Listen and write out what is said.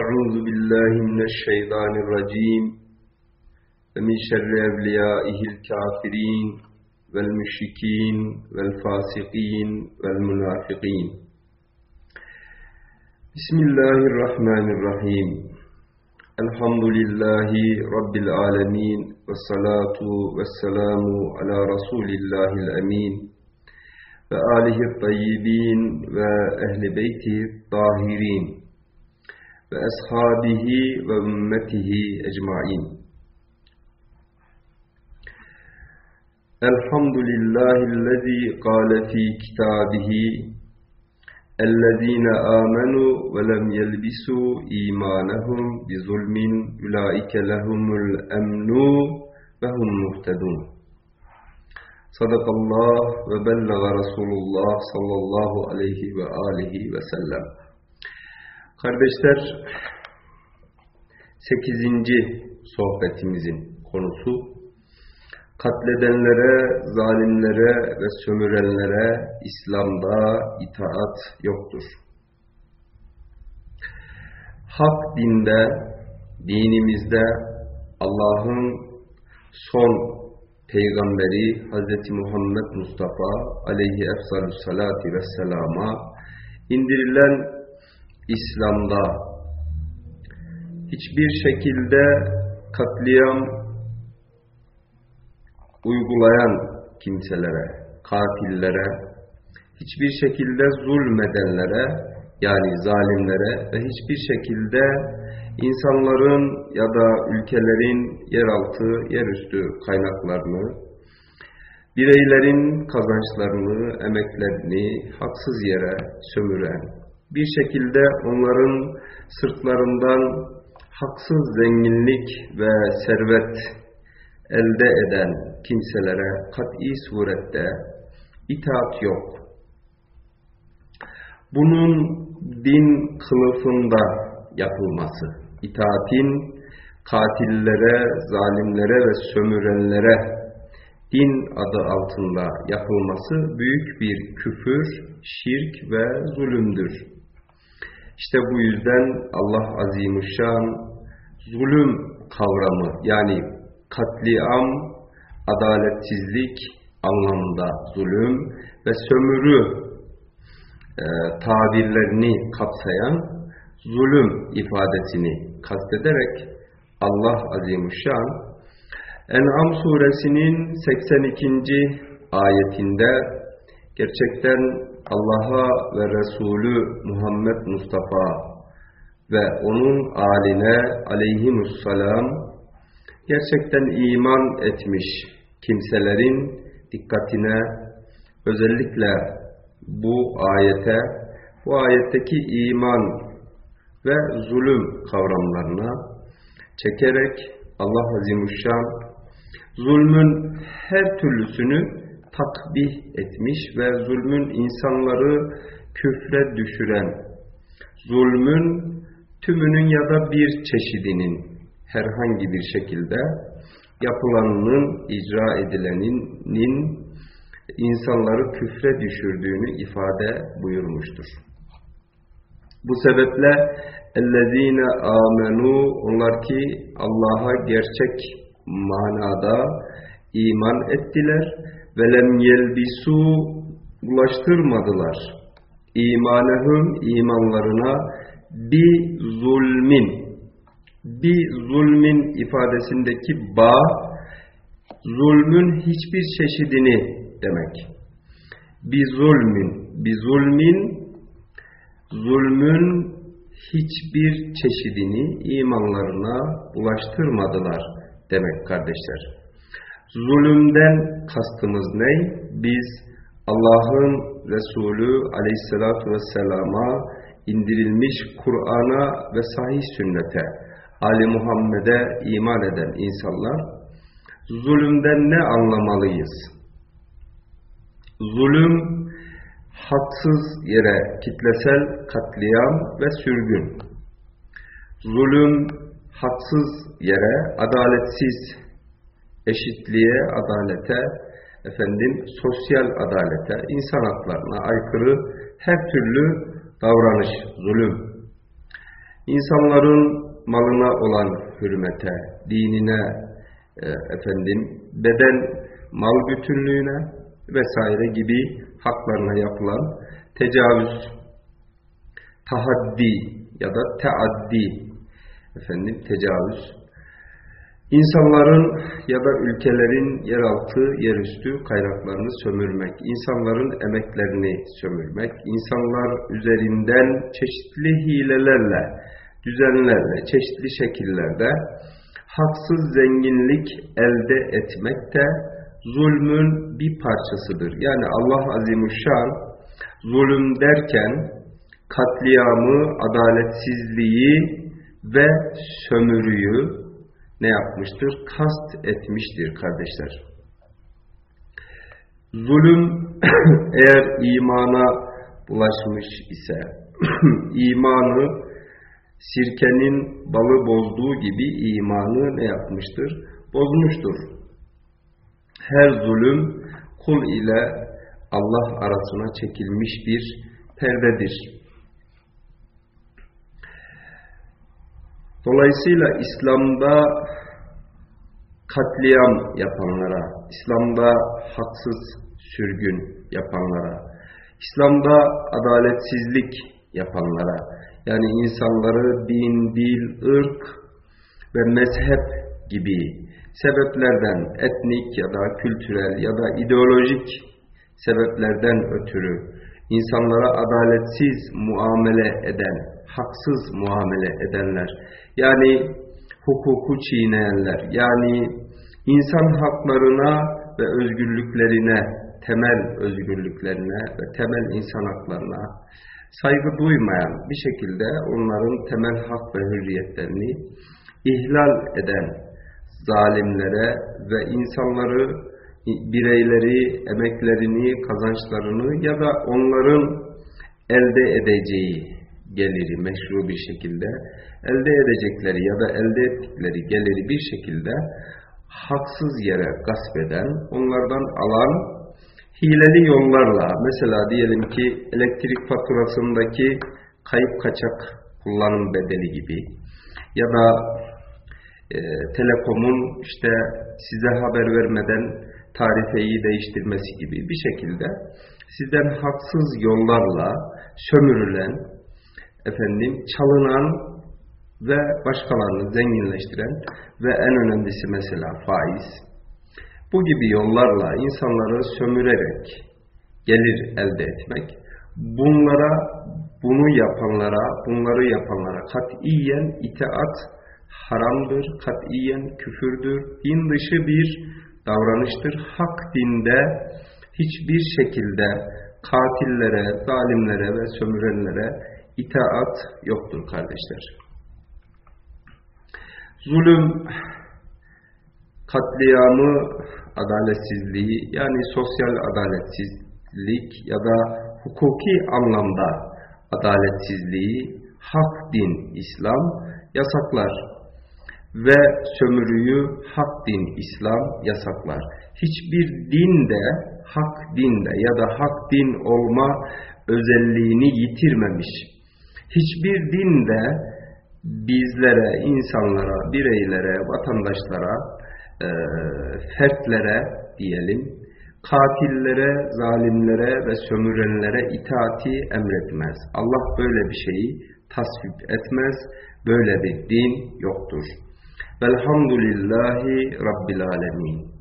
أعوذ بالله من الشيطان الرجيم ومن شر أوليائه الكافرين والمشركين والفاسقين والمنافقين بسم الله الرحمن الرحيم الحمد لله رب العالمين والصلاة والسلام على رسول الله الأمين وآله الطيبين وأهل بيته الطاهرين وأصحابه وأمته أجمعين الحمد لله الذي قال في كتابه الذين آمنوا ولم يلبسوا إيمانهم بظلم أولئك لهم الأمن وهم مهتدون صدق الله وبلغ رسول الله صلى الله عليه وآله وسلم Kardeşler, 8. sohbetimizin konusu katledenlere, zalimlere ve sömürenlere İslam'da itaat yoktur. Hak dinde, dinimizde Allah'ın son peygamberi Hz. Muhammed Mustafa aleyhi efsalü salati vesselama indirilen İslam'da. Hiçbir şekilde katliam uygulayan kimselere, katillere, hiçbir şekilde zulmedenlere yani zalimlere ve hiçbir şekilde insanların ya da ülkelerin yeraltı, yerüstü kaynaklarını, bireylerin kazançlarını, emeklerini haksız yere sömüren, bir şekilde onların sırtlarından haksız zenginlik ve servet elde eden kimselere kat'i surette itaat yok. Bunun din kılıfında yapılması, itaatin katillere, zalimlere ve sömürenlere din adı altında yapılması büyük bir küfür, şirk ve zulümdür. İşte bu yüzden Allah Azimuşşan zulüm kavramı yani katliam, adaletsizlik anlamında zulüm ve sömürü e, tabirlerini kapsayan zulüm ifadesini kastederek Allah Azimuşşan En'am suresinin 82. ayetinde gerçekten Allah'a ve Resulü Muhammed Mustafa ve onun aline aleyhimussalam gerçekten iman etmiş kimselerin dikkatine özellikle bu ayete, bu ayetteki iman ve zulüm kavramlarına çekerek Allah Azimuşşan zulmün her türlüsünü takbih etmiş ve zulmün insanları küfre düşüren, zulmün tümünün ya da bir çeşidinin herhangi bir şekilde yapılanının, icra edileninin insanları küfre düşürdüğünü ifade buyurmuştur. Bu sebeple اَلَّذ۪ينَ amenu Onlar ki Allah'a gerçek manada iman ettiler velem yelbisu ulaştırmadılar. İmanehum imanlarına bi zulmin bi zulmin ifadesindeki ba zulmün hiçbir çeşidini demek. Bi zulmin bi zulmin zulmün hiçbir çeşidini imanlarına ulaştırmadılar demek kardeşler. Zulümden kastımız ne? Biz Allah'ın Resulü aleyhissalatu vesselama indirilmiş Kur'an'a ve sahih sünnete, Ali Muhammed'e iman eden insanlar zulümden ne anlamalıyız? Zulüm haksız yere kitlesel katliam ve sürgün. Zulüm haksız yere adaletsiz eşitliğe, adalete, efendim sosyal adalete, insan haklarına aykırı her türlü davranış, zulüm. insanların malına olan hürmete, dinine, e, efendim beden mal bütünlüğüne vesaire gibi haklarına yapılan tecavüz, tahaddi ya da teaddi efendim tecavüz İnsanların ya da ülkelerin yeraltı, yerüstü kaynaklarını sömürmek, insanların emeklerini sömürmek, insanlar üzerinden çeşitli hilelerle, düzenlerle, çeşitli şekillerde haksız zenginlik elde etmek de zulmün bir parçasıdır. Yani Allah Azimuşşan zulüm derken katliamı, adaletsizliği ve sömürüyü ne yapmıştır? Kast etmiştir kardeşler. Zulüm eğer imana bulaşmış ise imanı sirkenin balı bozduğu gibi imanı ne yapmıştır? Bozmuştur. Her zulüm kul ile Allah arasına çekilmiş bir perdedir. Dolayısıyla İslam'da katliam yapanlara, İslam'da haksız sürgün yapanlara, İslam'da adaletsizlik yapanlara, yani insanları din, dil, ırk ve mezhep gibi sebeplerden, etnik ya da kültürel ya da ideolojik sebeplerden ötürü insanlara adaletsiz muamele eden, haksız muamele edenler, yani hukuku çiğneyenler, yani insan haklarına ve özgürlüklerine, temel özgürlüklerine ve temel insan haklarına saygı duymayan bir şekilde onların temel hak ve hürriyetlerini ihlal eden zalimlere ve insanları, bireyleri, emeklerini, kazançlarını ya da onların elde edeceği geliri meşru bir şekilde elde edecekleri ya da elde ettikleri geliri bir şekilde haksız yere gasp eden, onlardan alan hileli yollarla mesela diyelim ki elektrik faturasındaki kayıp kaçak kullanım bedeli gibi ya da e, telekomun işte size haber vermeden tarifeyi değiştirmesi gibi bir şekilde sizden haksız yollarla sömürülen efendim çalınan ve başkalarını zenginleştiren ve en önemlisi mesela faiz. Bu gibi yollarla insanları sömürerek gelir elde etmek, bunlara, bunu yapanlara, bunları yapanlara katiyen itaat haramdır, katiyen küfürdür, din dışı bir davranıştır. Hak dinde hiçbir şekilde katillere, zalimlere ve sömürenlere itaat yoktur kardeşler. Zulüm, katliamı, adaletsizliği yani sosyal adaletsizlik ya da hukuki anlamda adaletsizliği hak din İslam yasaklar ve sömürüyü hak din İslam yasaklar. Hiçbir din de hak dinde ya da hak din olma özelliğini yitirmemiş Hiçbir din de bizlere, insanlara, bireylere, vatandaşlara, e, fertlere diyelim, katillere, zalimlere ve sömürenlere itaati emretmez. Allah böyle bir şeyi tasvip etmez. Böyle bir din yoktur. Velhamdülillahi Rabbil Alemin.